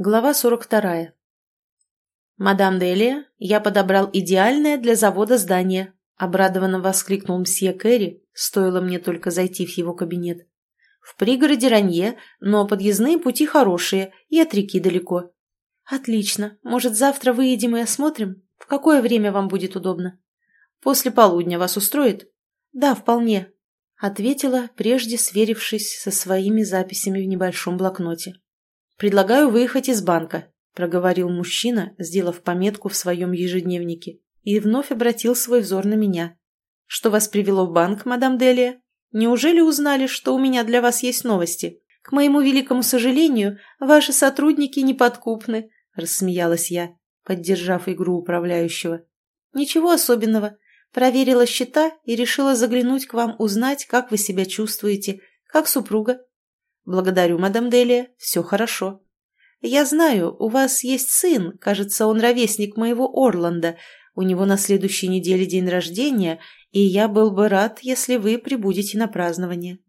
Глава 42. «Мадам Делия, я подобрал идеальное для завода здание», — обрадованно воскликнул мсье Кэрри, стоило мне только зайти в его кабинет. «В пригороде Ранье, но подъездные пути хорошие и от реки далеко». «Отлично. Может, завтра выедем и осмотрим? В какое время вам будет удобно?» «После полудня вас устроит?» «Да, вполне», — ответила, прежде сверившись со своими записями в небольшом блокноте. «Предлагаю выехать из банка», – проговорил мужчина, сделав пометку в своем ежедневнике, и вновь обратил свой взор на меня. «Что вас привело в банк, мадам Делия? Неужели узнали, что у меня для вас есть новости? К моему великому сожалению, ваши сотрудники неподкупны», – рассмеялась я, поддержав игру управляющего. «Ничего особенного. Проверила счета и решила заглянуть к вам узнать, как вы себя чувствуете, как супруга. «Благодарю, мадам Делия, все хорошо». «Я знаю, у вас есть сын, кажется, он ровесник моего Орланда. У него на следующей неделе день рождения, и я был бы рад, если вы прибудете на празднование».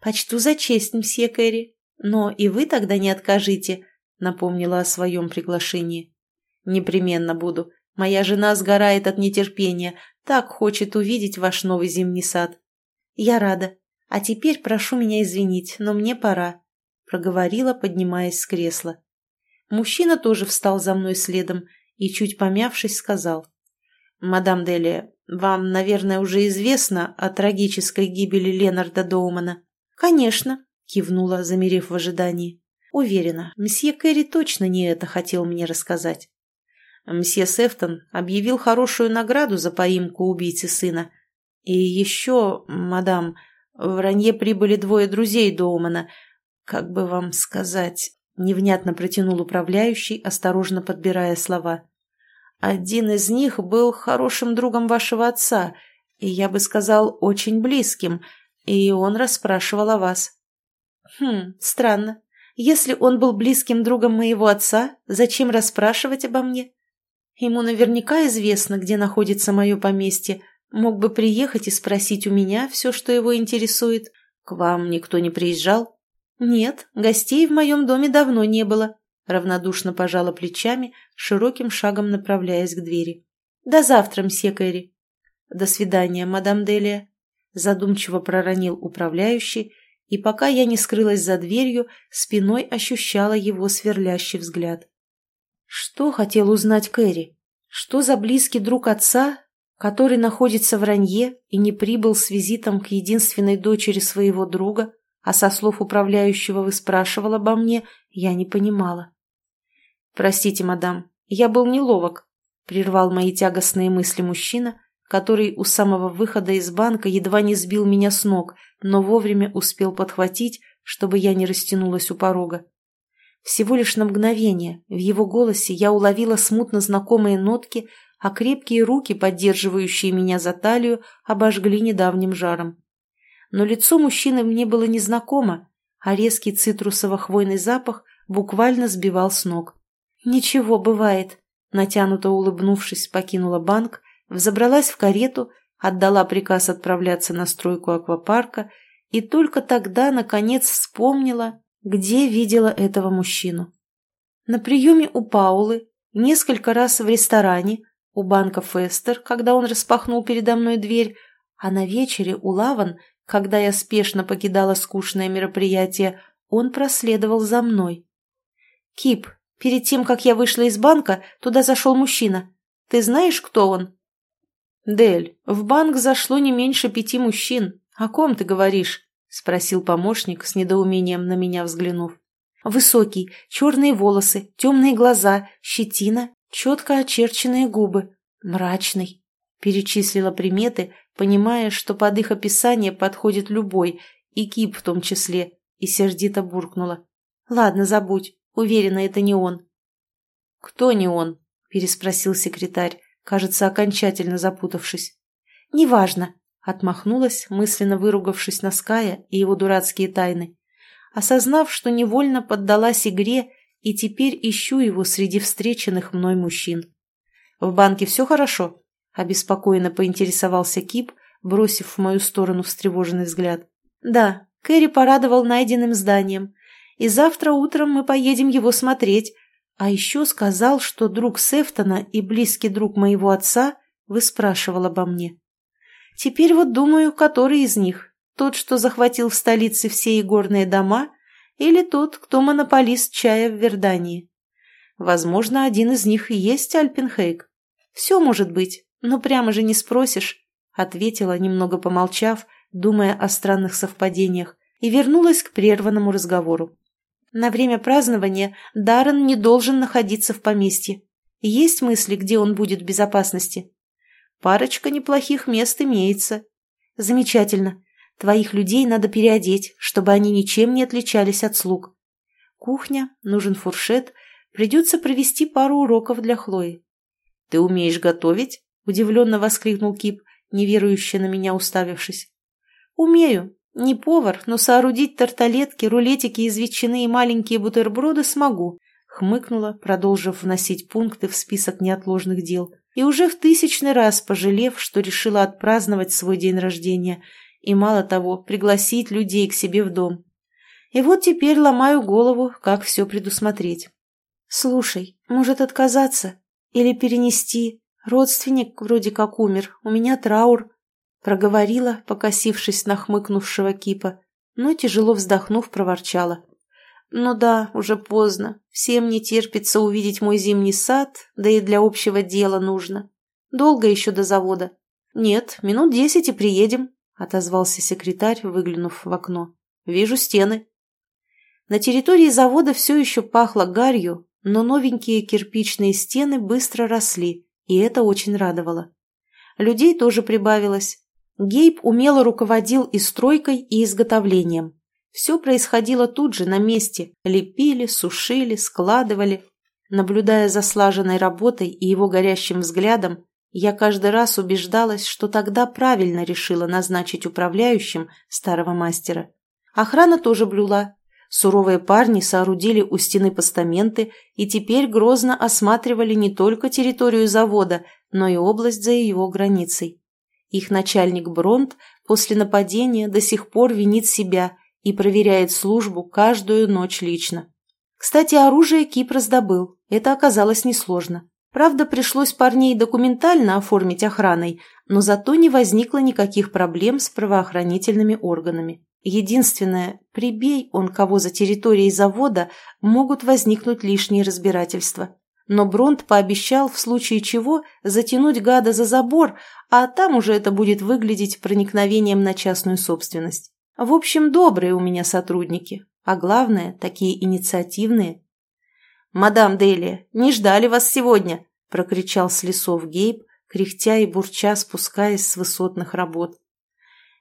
«Почту за честь, мсье Кэрри. Но и вы тогда не откажите», — напомнила о своем приглашении. «Непременно буду. Моя жена сгорает от нетерпения, так хочет увидеть ваш новый зимний сад». «Я рада. «А теперь прошу меня извинить, но мне пора», — проговорила, поднимаясь с кресла. Мужчина тоже встал за мной следом и, чуть помявшись, сказал. «Мадам Делия, вам, наверное, уже известно о трагической гибели Ленарда Доумана?» «Конечно», — кивнула, замерев в ожидании. «Уверена, месье Кэрри точно не это хотел мне рассказать». Мсье Сефтон объявил хорошую награду за поимку убийцы сына. И еще, мадам, в Ранье прибыли двое друзей Доумана. Как бы вам сказать...» — невнятно протянул управляющий, осторожно подбирая слова. «Один из них был хорошим другом вашего отца, и, я бы сказал, очень близким, и он расспрашивал о вас». «Хм, странно. Если он был близким другом моего отца, зачем расспрашивать обо мне? Ему наверняка известно, где находится мое поместье, Мог бы приехать и спросить у меня все, что его интересует. К вам никто не приезжал? Нет, гостей в моем доме давно не было. Равнодушно пожала плечами, широким шагом направляясь к двери. До завтра, мсье Кэрри. До свидания, мадам Делия. Задумчиво проронил управляющий, и пока я не скрылась за дверью, спиной ощущала его сверлящий взгляд. Что хотел узнать Кэрри? Что за близкий друг отца который находится в Ранье и не прибыл с визитом к единственной дочери своего друга, а со слов управляющего выспрашивал обо мне, я не понимала. «Простите, мадам, я был неловок», — прервал мои тягостные мысли мужчина, который у самого выхода из банка едва не сбил меня с ног, но вовремя успел подхватить, чтобы я не растянулась у порога. Всего лишь на мгновение в его голосе я уловила смутно знакомые нотки, а крепкие руки, поддерживающие меня за талию, обожгли недавним жаром. Но лицо мужчины мне было незнакомо, а резкий цитрусово-хвойный запах буквально сбивал с ног. «Ничего, бывает», — натянуто улыбнувшись, покинула банк, взобралась в карету, отдала приказ отправляться на стройку аквапарка и только тогда, наконец, вспомнила, где видела этого мужчину. На приеме у Паулы, несколько раз в ресторане, у банка Фестер, когда он распахнул передо мной дверь, а на вечере у Лаван, когда я спешно покидала скучное мероприятие, он проследовал за мной. «Кип, перед тем, как я вышла из банка, туда зашел мужчина. Ты знаешь, кто он?» «Дель, в банк зашло не меньше пяти мужчин. О ком ты говоришь?» — спросил помощник, с недоумением на меня взглянув. «Высокий, черные волосы, темные глаза, щетина Четко очерченные губы, мрачный. Перечислила приметы, понимая, что под их описание подходит любой, и Кип в том числе, и сердито буркнула. «Ладно, забудь. Уверена, это не он». «Кто не он?» – переспросил секретарь, кажется, окончательно запутавшись. «Неважно», – отмахнулась, мысленно выругавшись на Ская и его дурацкие тайны. Осознав, что невольно поддалась игре и теперь ищу его среди встреченных мной мужчин. «В банке все хорошо?» – обеспокоенно поинтересовался Кип, бросив в мою сторону встревоженный взгляд. «Да, Кэрри порадовал найденным зданием. И завтра утром мы поедем его смотреть. А еще сказал, что друг Сефтона и близкий друг моего отца выспрашивал обо мне. Теперь вот думаю, который из них? Тот, что захватил в столице все игорные дома, или тот, кто монополист чая в Вердании? Возможно, один из них и есть Альпенхейк. Все может быть, но прямо же не спросишь, — ответила, немного помолчав, думая о странных совпадениях, и вернулась к прерванному разговору. На время празднования Даррен не должен находиться в поместье. Есть мысли, где он будет в безопасности? Парочка неплохих мест имеется. Замечательно. Твоих людей надо переодеть, чтобы они ничем не отличались от слуг. Кухня, нужен фуршет, придется провести пару уроков для Хлои. — Ты умеешь готовить? — удивленно воскликнул Кип, неверующе на меня уставившись. — Умею, не повар, но соорудить тарталетки, рулетики из ветчины и маленькие бутерброды смогу, хмыкнула, продолжив вносить пункты в список неотложных дел, и уже в тысячный раз пожалев, что решила отпраздновать свой день рождения и, мало того, пригласить людей к себе в дом. И вот теперь ломаю голову, как все предусмотреть. «Слушай, может отказаться? Или перенести? Родственник вроде как умер, у меня траур. Проговорила, покосившись на хмыкнувшего кипа, но, тяжело вздохнув, проворчала. «Ну да, уже поздно. Всем не терпится увидеть мой зимний сад, да и для общего дела нужно. Долго еще до завода?» «Нет, минут десять и приедем», — отозвался секретарь, выглянув в окно. «Вижу стены». На территории завода все еще пахло гарью, но новенькие кирпичные стены быстро росли, и это очень радовало. Людей тоже прибавилось, Гейб умело руководил и стройкой, и изготовлением. Все происходило тут же, на месте. Лепили, сушили, складывали. Наблюдая за слаженной работой и его горящим взглядом, я каждый раз убеждалась, что тогда правильно решила назначить управляющим старого мастера. Охрана тоже блюла. Суровые парни соорудили у стены постаменты и теперь грозно осматривали не только территорию завода, но и область за его границей. Их начальник Бронт после нападения до сих пор винит себя и проверяет службу каждую ночь лично. Кстати, оружие Кип раздобыл. Это оказалось несложно. Правда, пришлось парней документально оформить охраной, но зато не возникло никаких проблем с правоохранительными органами. Единственное, прибей он кого за территорией завода, могут возникнуть лишние разбирательства но Бронт пообещал в случае чего затянуть гада за забор, а там уже это будет выглядеть проникновением на частную собственность. В общем, добрые у меня сотрудники, а главное, такие инициативные. «Мадам Делия, не ждали вас сегодня!» – прокричал с лесов Гейб, кряхтя и бурча спускаясь с высотных работ.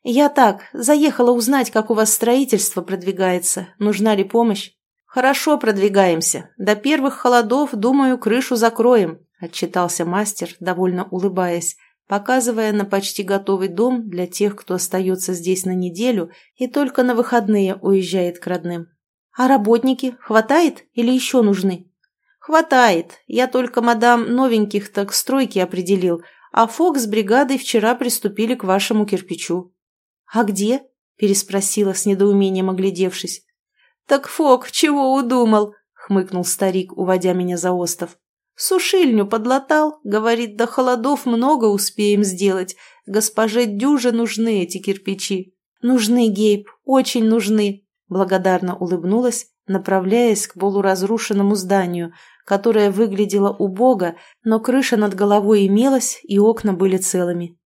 «Я так, заехала узнать, как у вас строительство продвигается, нужна ли помощь?» «Хорошо продвигаемся. До первых холодов, думаю, крышу закроем», – отчитался мастер, довольно улыбаясь, показывая на почти готовый дом для тех, кто остается здесь на неделю и только на выходные уезжает к родным. «А работники? Хватает или еще нужны?» «Хватает. Я только мадам новеньких так к стройке определил, а Фок с бригадой вчера приступили к вашему кирпичу». «А где?» – переспросила с недоумением оглядевшись. «Так Фок чего удумал?» — хмыкнул старик, уводя меня за остов. «Сушильню подлатал, говорит, до холодов много успеем сделать. Госпоже Дюже нужны эти кирпичи». «Нужны, Гейб, очень нужны», — благодарно улыбнулась, направляясь к полуразрушенному зданию, которое выглядело убого, но крыша над головой имелась и окна были целыми.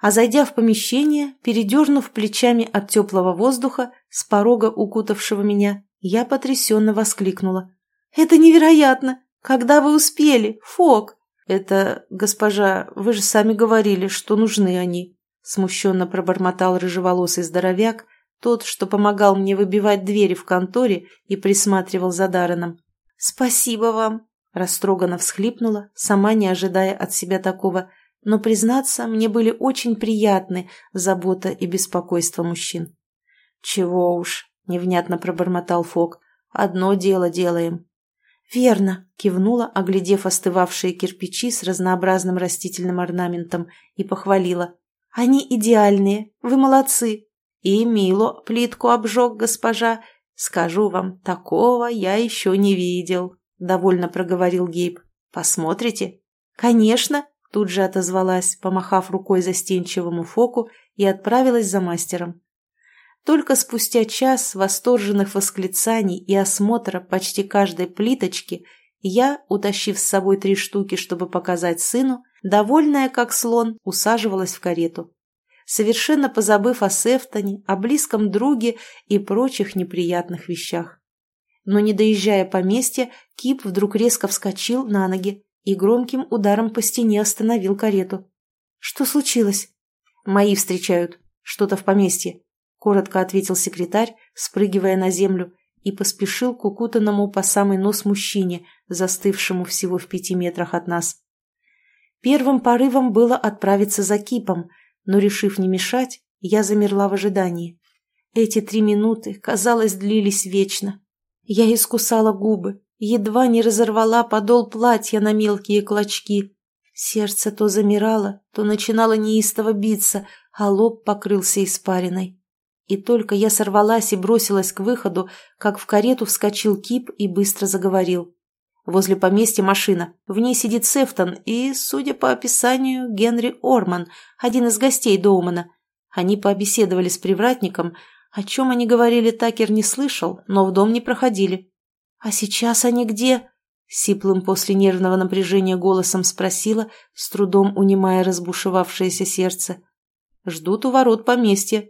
А зайдя в помещение, передернув плечами от теплого воздуха, с порога укутавшего меня, я потрясенно воскликнула. «Это невероятно! Когда вы успели, Фок?» «Это, госпожа, вы же сами говорили, что нужны они», смущенно пробормотал рыжеволосый здоровяк, тот, что помогал мне выбивать двери в конторе и присматривал за Дарреном. «Спасибо вам!» Растроганно всхлипнула, сама не ожидая от себя такого, но, признаться, мне были очень приятны забота и беспокойство мужчин. «Чего уж», — невнятно пробормотал Фок, — «одно дело делаем». «Верно», — кивнула, оглядев остывавшие кирпичи с разнообразным растительным орнаментом, и похвалила. «Они идеальные, вы молодцы». «И Мило плитку обжег, госпожа, Скажу вам, такого я еще не видел, довольно проговорил Гейб. Посмотрите? Конечно, тут же отозвалась, помахав рукой застенчивому Фоку и отправилась за мастером. Только спустя час восторженных восклицаний и осмотра почти каждой плиточки я, утащив с собой три штуки, чтобы показать сыну, довольная как слон, усаживалась в карету. Совершенно позабыв о Сефтоне, о близком друге и прочих неприятных вещах. Но не доезжая поместья, Кип вдруг резко вскочил на ноги и громким ударом по стене остановил карету. «Что случилось?» «Мои встречают. Что-то в поместье», — коротко ответил секретарь, спрыгивая на землю, и поспешил к укутанному по самый нос мужчине, застывшему всего в пяти метрах от нас. Первым порывом было отправиться за Кипом, но, решив не мешать, я замерла в ожидании. Эти три минуты, казалось, длились вечно. Я искусала губы, едва не разорвала подол платья на мелкие клочки. Сердце то замирало, то начинало неистово биться, а лоб покрылся испариной. И только я сорвалась и бросилась к выходу, как в карету вскочил Кип и быстро заговорил. Возле поместья машина. В ней сидит Сефтон и, судя по описанию, Генри Орман, один из гостей Доумана. Они побеседовали с привратником. О чем они говорили, Такер не слышал, но в дом не проходили. «А сейчас они где?» Сиплым после нервного напряжения голосом спросила, с трудом унимая разбушевавшееся сердце. «Ждут у ворот поместья»,